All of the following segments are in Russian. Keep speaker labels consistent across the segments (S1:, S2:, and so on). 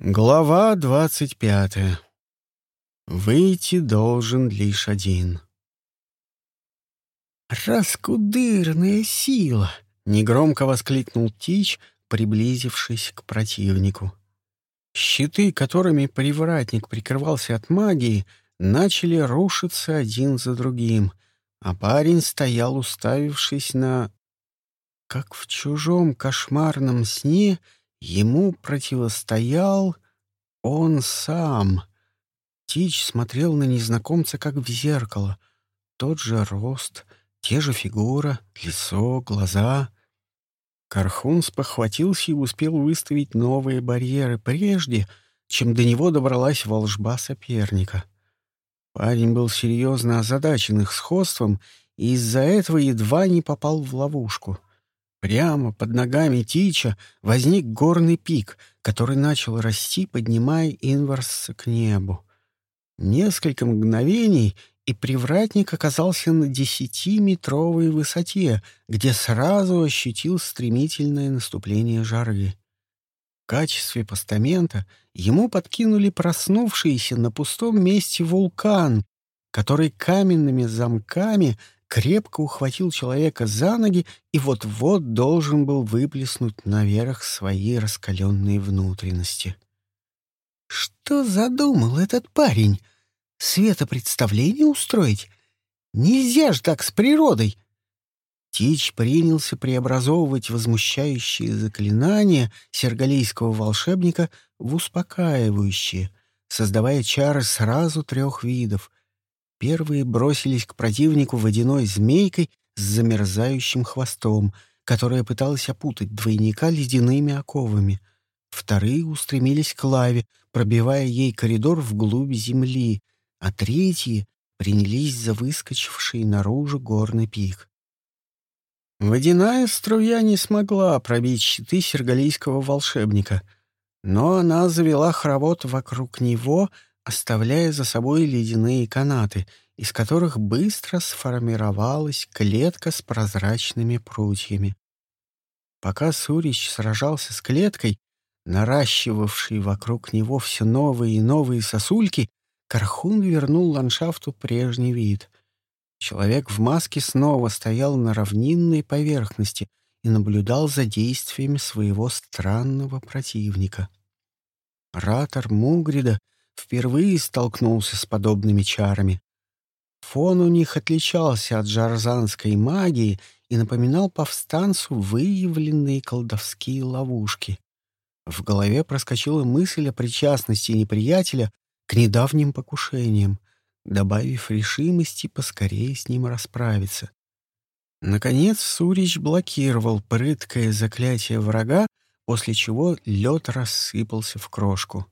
S1: Глава двадцать пятая. Выйти должен лишь один. «Раскудырная сила!» — негромко воскликнул Тич, приблизившись к противнику. Щиты, которыми привратник прикрывался от магии, начали рушиться один за другим, а парень стоял, уставившись на... Как в чужом кошмарном сне — Ему противостоял он сам. Тич смотрел на незнакомца как в зеркало. Тот же рост, те же фигура, лицо, глаза. Кархун спохватился и успел выставить новые барьеры прежде, чем до него добралась волжба соперника. Парень был серьезно озадачен их сходством и из-за этого едва не попал в ловушку — Прямо под ногами Тича возник горный пик, который начал расти, поднимая Инварса к небу. Несколько мгновений, и привратник оказался на десятиметровой высоте, где сразу ощутил стремительное наступление жары. В качестве постамента ему подкинули проснувшийся на пустом месте вулкан, который каменными замками крепко ухватил человека за ноги и вот-вот должен был выплеснуть наверх свои раскаленные внутренности. «Что задумал этот парень? Светопредставление устроить? Нельзя ж так с природой!» Тич принялся преобразовывать возмущающие заклинания сергалийского волшебника в успокаивающие, создавая чары сразу трех видов — Первые бросились к противнику водяной змейкой с замерзающим хвостом, которая пыталась опутать двойника ледяными оковами. Вторые устремились к лаве, пробивая ей коридор вглубь земли, а третьи принялись за выскочивший наружу горный пик. Водяная струя не смогла пробить щиты сергалийского волшебника, но она завела хоровод вокруг него — оставляя за собой ледяные канаты, из которых быстро сформировалась клетка с прозрачными прутьями. Пока Сурич сражался с клеткой, наращивавшей вокруг него все новые и новые сосульки, Кархун вернул ландшафту прежний вид. Человек в маске снова стоял на равнинной поверхности и наблюдал за действиями своего странного противника. Ратор Мугрида — впервые столкнулся с подобными чарами. Фон у них отличался от жарзанской магии и напоминал повстанцу выявленные колдовские ловушки. В голове проскочила мысль о причастности неприятеля к недавним покушениям, добавив решимости поскорее с ним расправиться. Наконец Сурич блокировал прыткое заклятие врага, после чего лед рассыпался в крошку.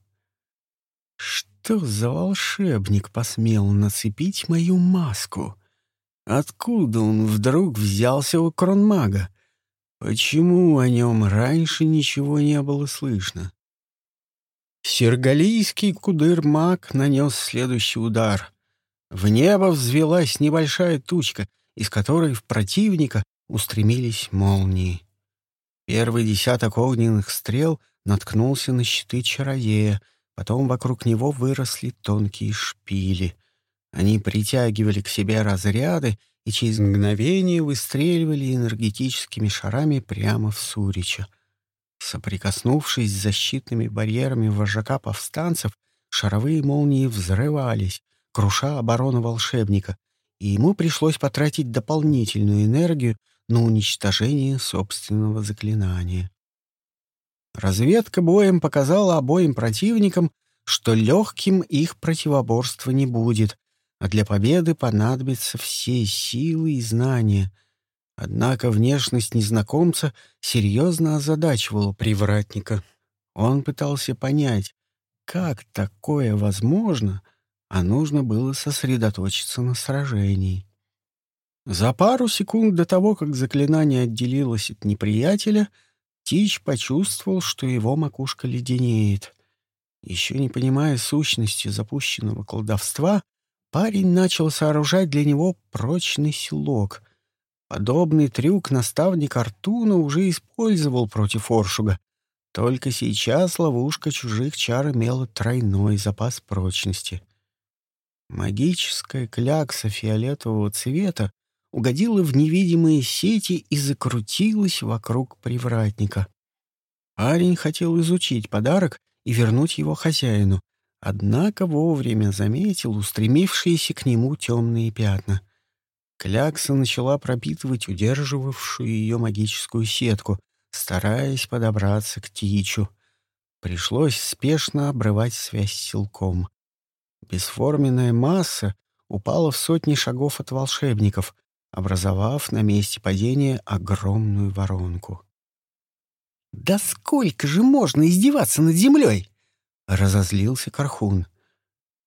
S1: Что за волшебник посмел нацепить мою маску? Откуда он вдруг взялся у кронмага? Почему о нем раньше ничего не было слышно? Сергалийский кудыр-маг нанес следующий удар. В небо взвелась небольшая тучка, из которой в противника устремились молнии. Первый десяток огненных стрел наткнулся на щиты чародея — Потом вокруг него выросли тонкие шпили. Они притягивали к себе разряды и через мгновение выстреливали энергетическими шарами прямо в Сурича. Соприкоснувшись с защитными барьерами вожака повстанцев, шаровые молнии взрывались, круша оборону волшебника, и ему пришлось потратить дополнительную энергию на уничтожение собственного заклинания. Разведка боем показала обоим противникам, что легким их противоборство не будет, а для победы понадобятся все силы и знания. Однако внешность незнакомца серьезно озадачивала привратника. Он пытался понять, как такое возможно, а нужно было сосредоточиться на сражении. За пару секунд до того, как заклинание отделилось от неприятеля — Тич почувствовал, что его макушка леденеет. Еще не понимая сущности запущенного колдовства, парень начал сооружать для него прочный селок. Подобный трюк наставник Артуна уже использовал против Оршуга. Только сейчас ловушка чужих чар имела тройной запас прочности. Магическая клякса фиолетового цвета угодила в невидимые сети и закрутилась вокруг привратника. Парень хотел изучить подарок и вернуть его хозяину, однако вовремя заметил устремившиеся к нему темные пятна. Клякса начала пропитывать удерживавшую ее магическую сетку, стараясь подобраться к Тичу. Пришлось спешно обрывать связь силком. Бесформенная масса упала в сотни шагов от волшебников, образовав на месте падения огромную воронку. «Да сколько же можно издеваться над землей?» — разозлился Кархун.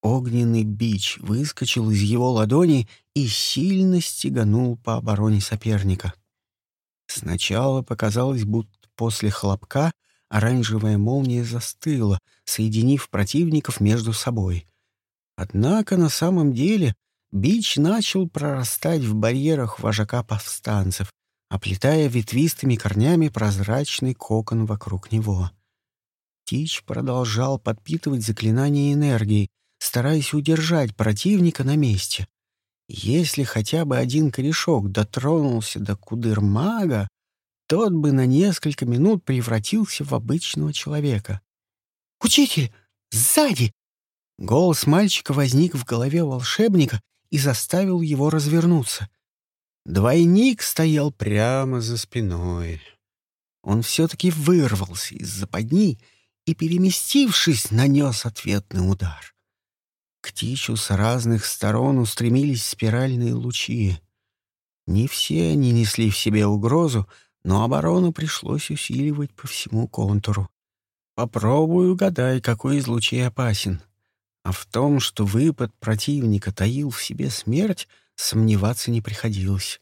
S1: Огненный бич выскочил из его ладони и сильно стеганул по обороне соперника. Сначала показалось, будто после хлопка оранжевая молния застыла, соединив противников между собой. Однако на самом деле бич начал прорастать в барьерах вожака повстанцев, оплетая ветвистыми корнями прозрачный кокон вокруг него. Тич продолжал подпитывать заклинание энергией, стараясь удержать противника на месте. Если хотя бы один корешок дотронулся до кудыр мага, тот бы на несколько минут превратился в обычного человека. «Учитель! Сзади!» Голос мальчика возник в голове волшебника и заставил его развернуться. Двойник стоял прямо за спиной. Он все-таки вырвался из западни и, переместившись, нанес ответный удар. К Тичу с разных сторон устремились спиральные лучи. Не все они несли в себе угрозу, но оборону пришлось усиливать по всему контуру. Попробуй угадай, какой из лучей опасен. А в том, что выпад противника таил в себе смерть, сомневаться не приходилось.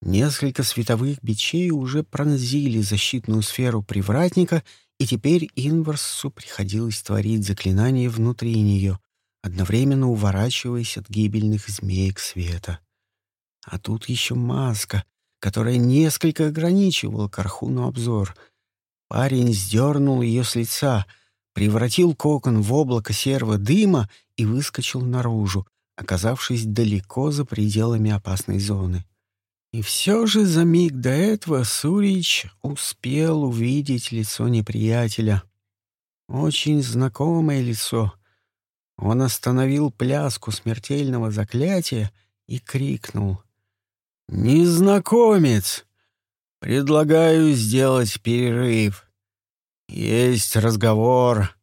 S1: Несколько световых бичей уже пронзили защитную сферу привратника, и теперь Инварсу приходилось творить заклинание внутри нее, одновременно уворачиваясь от гибельных змеек света. А тут еще маска, которая несколько ограничивала Кархуну обзор. Парень сдернул ее с лица, превратил кокон в облако серого дыма и выскочил наружу, оказавшись далеко за пределами опасной зоны. И все же за миг до этого Сурич успел увидеть лицо неприятеля. Очень знакомое лицо — он остановил пляску смертельного заклятия и крикнул. «Незнакомец! Предлагаю сделать перерыв. Есть разговор».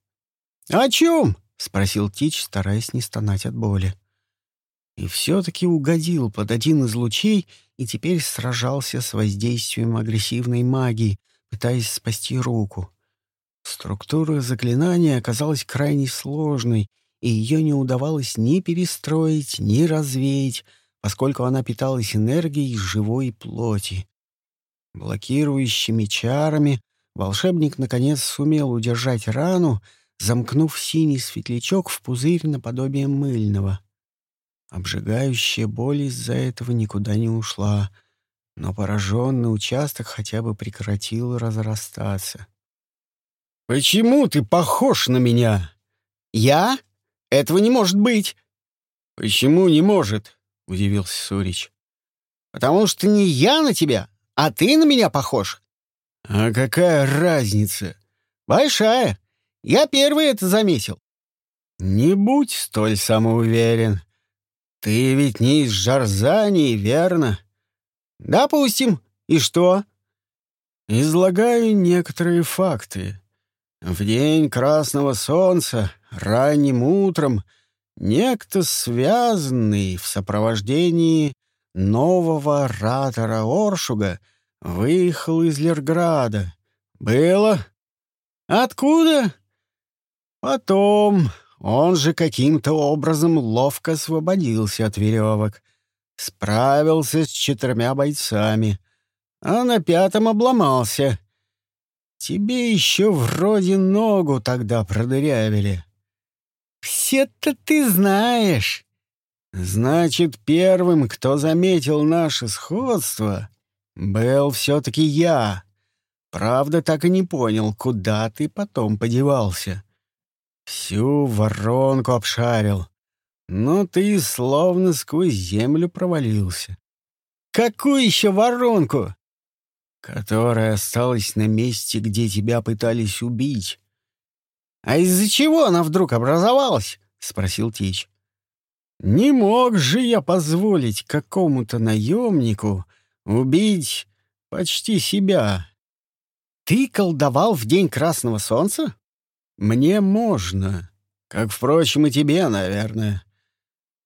S1: «О чем?» — спросил Тич, стараясь не стонать от боли. И все-таки угодил под один из лучей и теперь сражался с воздействием агрессивной магии, пытаясь спасти руку. Структура заклинания оказалась крайне сложной — и ее не удавалось ни перестроить, ни развеять, поскольку она питалась энергией живой плоти. Блокирующими чарами волшебник наконец сумел удержать рану, замкнув синий светлячок в пузырь наподобие мыльного. Обжигающая боль из-за этого никуда не ушла, но пораженный участок хотя бы прекратил разрастаться. «Почему ты похож на меня?» «Я?» Этого не может быть. Почему не может? удивился Сурич. Потому что не я на тебя, а ты на меня похож. А какая разница? Большая. Я первый это заметил. Не будь столь самоуверен. Ты ведь не из Жарзании, верно? Допустим. И что? Излагаю некоторые факты. В день красного солнца ранним утром некто связанный в сопровождении нового оратора Оршуга выехал из Лерграда. Было? Откуда? Потом он же каким-то образом ловко освободился от веревок, справился с четырьмя бойцами, а на пятом обломался. Тебе еще вроде ногу тогда продырявили. Все-то ты знаешь. Значит, первым, кто заметил наше сходство, был все-таки я. Правда, так и не понял, куда ты потом подевался. Всю воронку обшарил, но ты словно сквозь землю провалился. Какую еще воронку? Которая осталась на месте, где тебя пытались убить. А из-за чего она вдруг образовалась? спросил Тич. Не мог же я позволить какому-то наемнику убить почти себя. Ты колдовал в день Красного Солнца? Мне можно, как, впрочем, и тебе, наверное.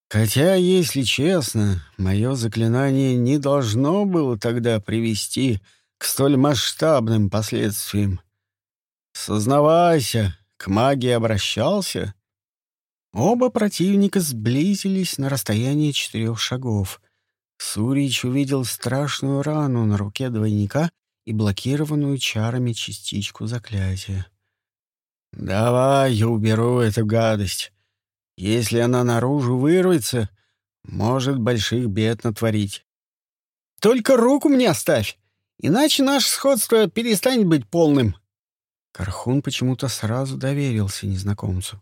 S1: Хотя, если честно, мое заклинание не должно было тогда привести к столь масштабным последствиям. Сознавайся, к магии обращался. Оба противника сблизились на расстоянии четырех шагов. Сурич увидел страшную рану на руке двойника и блокированную чарами частичку заклятия. «Давай я уберу эту гадость. Если она наружу вырвется, может больших бед натворить. Только руку мне оставь, иначе наше сходство перестанет быть полным. Кархун почему-то сразу доверился незнакомцу.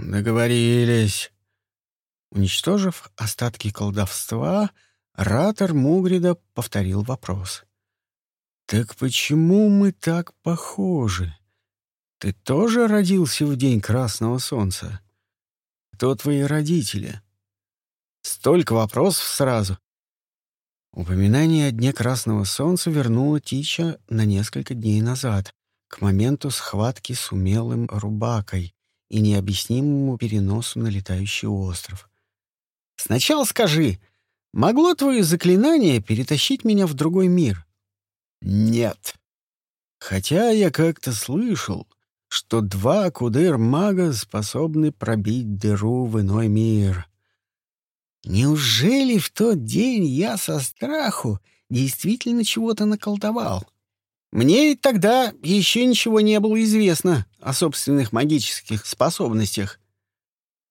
S1: Договорились. Уничтожив остатки колдовства, ратор Мугрида повторил вопрос. «Так почему мы так похожи? Ты тоже родился в день Красного Солнца?» Кто твои родители? Столько вопросов сразу. Упоминание о Дне Красного Солнца вернуло Тича на несколько дней назад, к моменту схватки с умелым рубакой и необъяснимому переносу на летающий остров. «Сначала скажи, могло твое заклинание перетащить меня в другой мир?» «Нет. Хотя я как-то слышал, что два кудыр-мага способны пробить дыру в иной мир. Неужели в тот день я со страху действительно чего-то наколдовал? Мне тогда еще ничего не было известно о собственных магических способностях.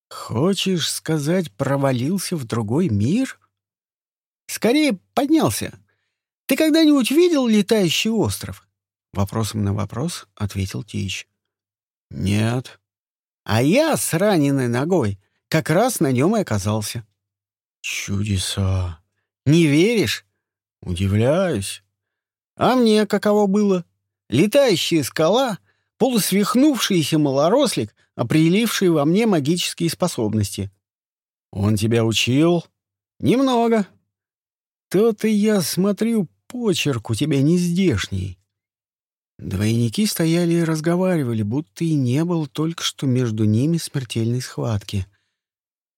S1: Хочешь сказать, провалился в другой мир? Скорее поднялся. Ты когда-нибудь видел летающий остров? Вопросом на вопрос ответил Тич. «Нет». «А я с раненой ногой как раз на нем и оказался». «Чудеса!» «Не веришь?» «Удивляюсь». «А мне каково было? Летающая скала, полусвихнувшийся малорослик, определивший во мне магические способности». «Он тебя учил?» «Немного». «То-то я смотрю, почерк у тебя не здешний. Двойники стояли и разговаривали, будто и не было только что между ними смертельной схватки.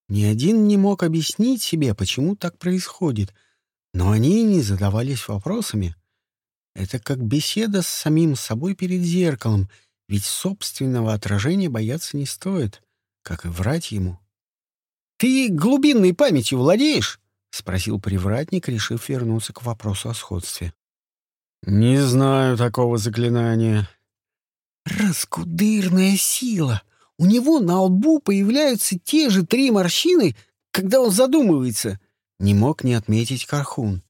S1: Ни один не мог объяснить себе, почему так происходит, но они не задавались вопросами. Это как беседа с самим собой перед зеркалом, ведь собственного отражения бояться не стоит, как и врать ему. «Ты глубинной памятью владеешь?» — спросил привратник, решив вернуться к вопросу о сходстве. «Не знаю такого заклинания». «Раскудырная сила! У него на лбу появляются те же три морщины, когда он задумывается», — не мог не отметить Кархун.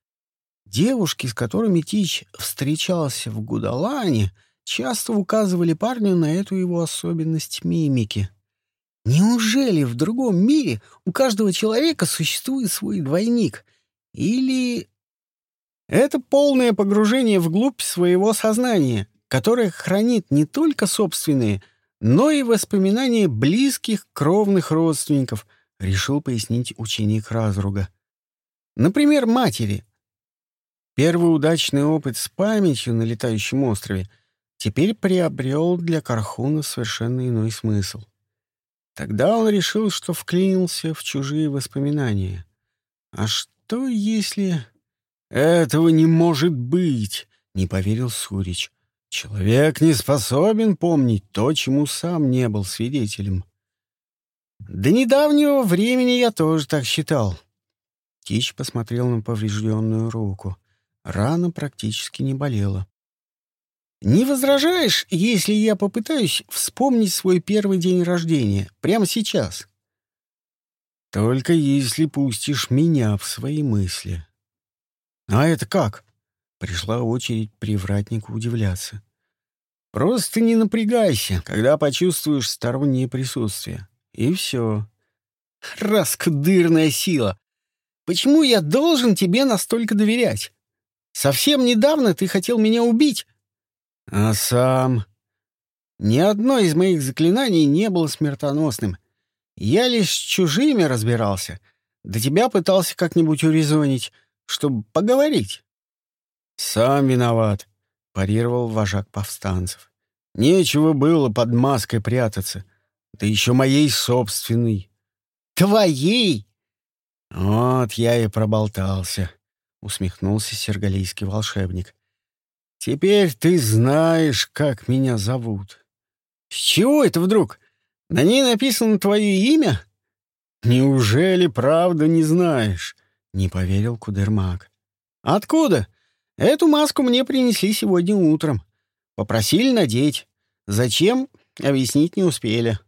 S1: Девушки, с которыми Тич встречался в Гудалане, часто указывали парню на эту его особенность мимики. Неужели в другом мире у каждого человека существует свой двойник? Или это полное погружение вглубь своего сознания, которое хранит не только собственные, но и воспоминания близких кровных родственников, решил пояснить ученик Разруга. Например, матери. Первый удачный опыт с памятью на летающем острове теперь приобрел для Кархуна совершенно иной смысл. Тогда он решил, что вклинился в чужие воспоминания. А что, если... «Этого не может быть!» — не поверил Сурич. «Человек не способен помнить то, чему сам не был свидетелем». «До недавнего времени я тоже так считал». Тич посмотрел на поврежденную руку. Рана практически не болела. «Не возражаешь, если я попытаюсь вспомнить свой первый день рождения, прямо сейчас?» «Только если пустишь меня в свои мысли», «А это как?» Пришла очередь привратнику удивляться. «Просто не напрягайся, когда почувствуешь стороннее присутствие. И все. Раскдырная сила! Почему я должен тебе настолько доверять? Совсем недавно ты хотел меня убить. А сам... Ни одно из моих заклинаний не было смертоносным. Я лишь с чужими разбирался. До тебя пытался как-нибудь урезонить, чтобы поговорить. Сам виноват, парировал вожак повстанцев. Нечего было под маской прятаться. Да еще моей собственной. Твоей? Вот я и проболтался, усмехнулся сергалийский волшебник. Теперь ты знаешь, как меня зовут. С чего это вдруг? На ней написано твое имя? Неужели правда не знаешь? Не поверил Кудермак. Откуда? Эту маску мне принесли сегодня утром. Попросили надеть. Зачем? Объяснить не успели.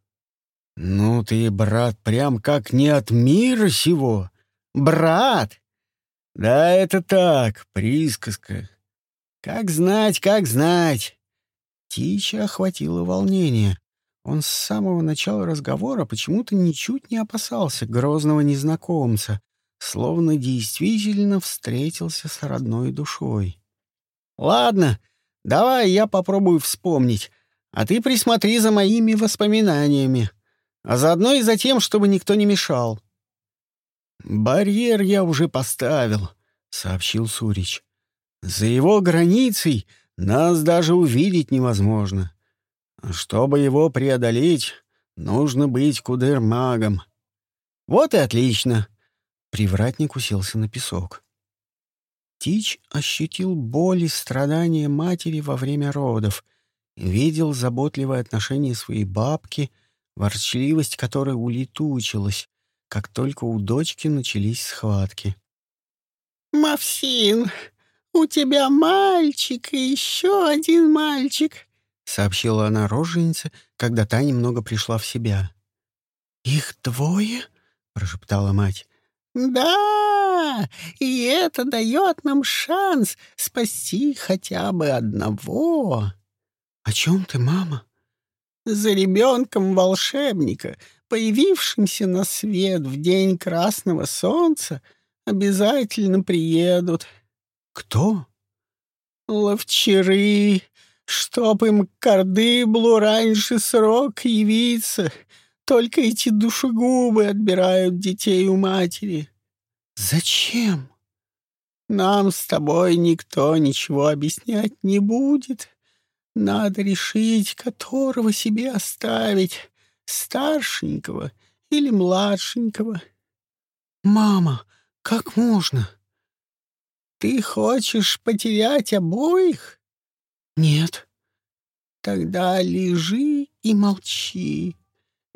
S1: Ну ты, брат, прям как не от мира сего. Брат! Да это так, присказка. Как знать, как знать. Тича охватило волнение. Он с самого начала разговора почему-то ничуть не опасался грозного незнакомца, словно действительно встретился с родной душой. «Ладно, давай я попробую вспомнить, а ты присмотри за моими воспоминаниями, а заодно и за тем, чтобы никто не мешал». «Барьер я уже поставил», — сообщил Сурич. «За его границей нас даже увидеть невозможно. Чтобы его преодолеть, нужно быть кудер-магом. Вот и отлично. Привратник уселся на песок. Тич ощутил боль и страдания матери во время родов, видел заботливое отношение своей бабки, ворчливость которой улетучилась, как только у дочки начались схватки. «Мавсин, у тебя мальчик и еще один мальчик. — сообщила она роженице, когда та немного пришла в себя. «Их двое?» — прошептала мать. «Да, и это дает нам шанс спасти хотя бы одного». «О чем ты, мама?» «За ребенком волшебника, появившимся на свет в день красного солнца, обязательно приедут». «Кто?» «Ловчеры, чтоб им к Кардыблу раньше срок явиться. Только эти душегубы отбирают детей у матери. Зачем? Нам с тобой никто ничего объяснять не будет. Надо решить, которого себе оставить, старшенького или младшенького. Мама, как можно? Ты хочешь потерять обоих? «Нет». «Тогда лежи и молчи.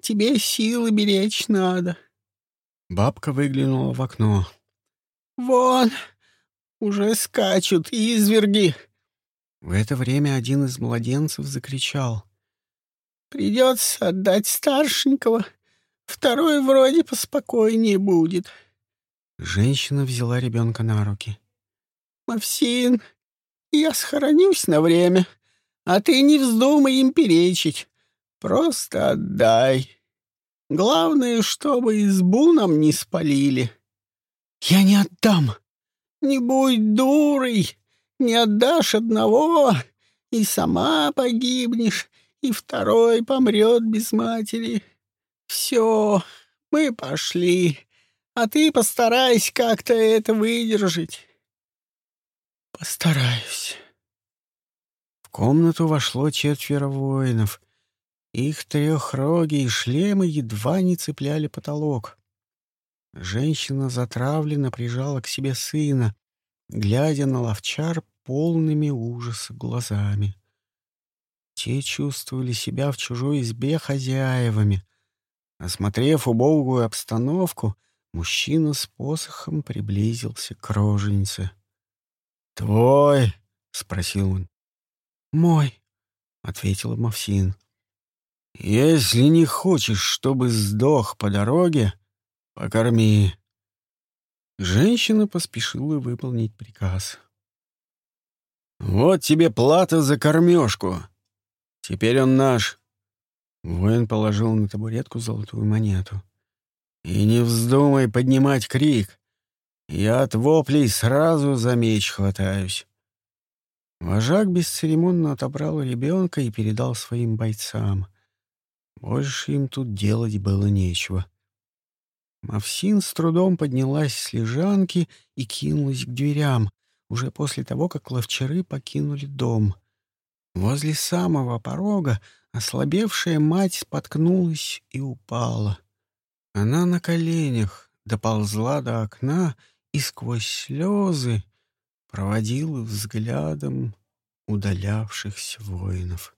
S1: Тебе силы беречь надо». Бабка выглянула в окно. «Вон, уже скачут изверги». В это время один из младенцев закричал. «Придется отдать старшенького. Второй вроде поспокойнее будет». Женщина взяла ребенка на руки. «Мавсин, я схоронюсь на время, а ты не вздумай им перечить. Просто отдай. Главное, чтобы избу нам не спалили. Я не отдам. Не будь дурой. Не отдашь одного, и сама погибнешь, и второй помрет без матери. Все, мы пошли, а ты постарайся как-то это выдержать. «Постараюсь». В комнату вошло четверо воинов. Их трехрогие шлемы едва не цепляли потолок. Женщина затравленно прижала к себе сына, глядя на ловчар полными ужаса глазами. Те чувствовали себя в чужой избе хозяевами. Осмотрев убогую обстановку, мужчина с посохом приблизился к роженице. «Твой?» — спросил он. «Мой», — ответила Мавсин. «Если не хочешь, чтобы сдох по дороге, покорми». Женщина поспешила выполнить приказ. Вот тебе плата за кормежку. Теперь он наш». Воин положил на табуретку золотую монету. «И не вздумай поднимать крик. Я от воплей сразу за меч хватаюсь». Вожак бесцеремонно отобрал ребенка и передал своим бойцам. Больше им тут делать было нечего. Мавсин с трудом поднялась с лежанки и кинулась к дверям, уже после того, как ловчары покинули дом. Возле самого порога ослабевшая мать споткнулась и упала. Она на коленях доползла до окна и сквозь слезы проводила взглядом удалявшихся воинов.